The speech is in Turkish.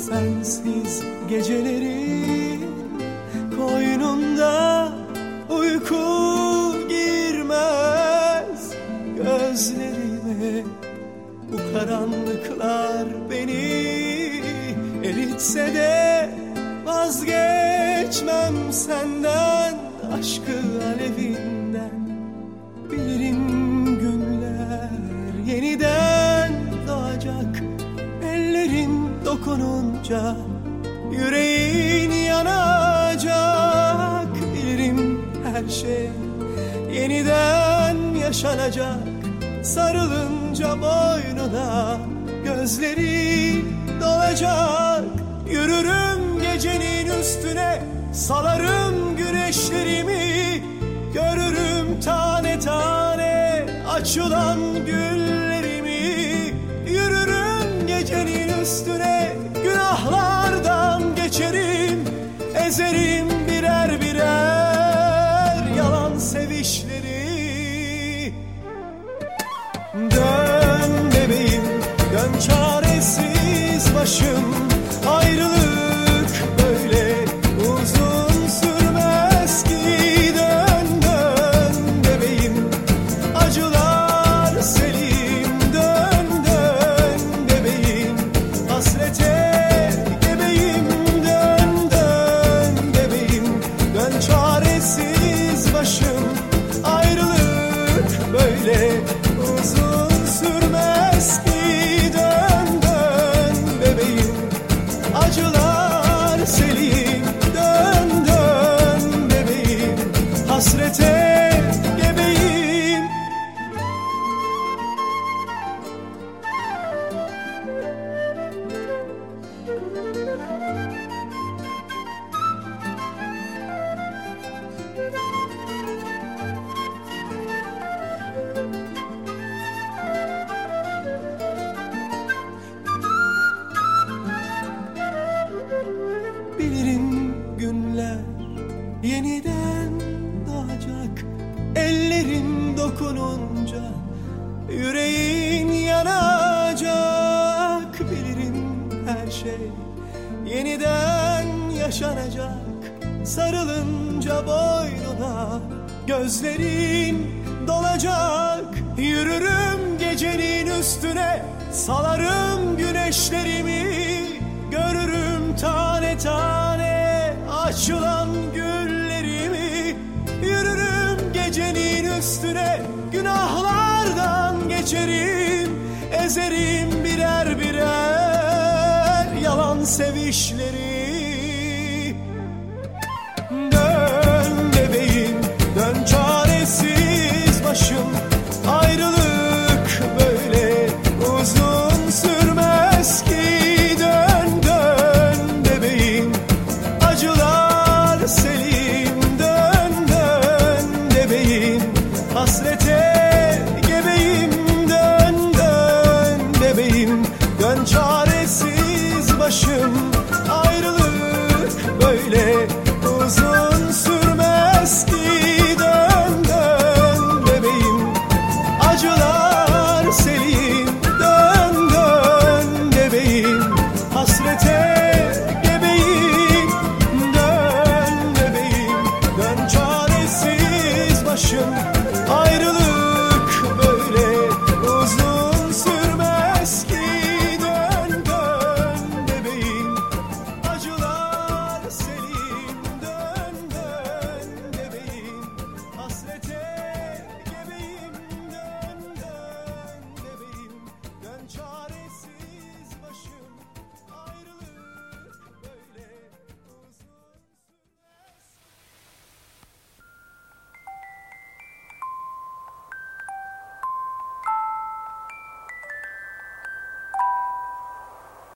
sensiz geceleri Koynunda uyku girmez. Gözlerime Bu karanlıklar beni eritse de Vazgeçmem senden aşkı alevinden dokununca yüreğin yanacak Bilirim her şey yeniden yaşanacak. Sarılınca boynuna gözleri dolacak. Yürürüm gecenin üstüne salarım güneşlerimi. Görürüm tane tane açılan güllerimi. Yürürüm gecenin üstüne Ezerim birer birer yalan sevişleri. Dön bebeğim dön çaresiz başım casual Ellerin dokununca yüreğin yanacak Bilirim her şey. Yeniden yaşanacak Sarılınca boynuna gözlerin dolacak. Yürürüm gecenin üstüne salarım güneşlerimi. Görürüm tane tane açılan güllerimi Ezerim birer birer yalan sevişleri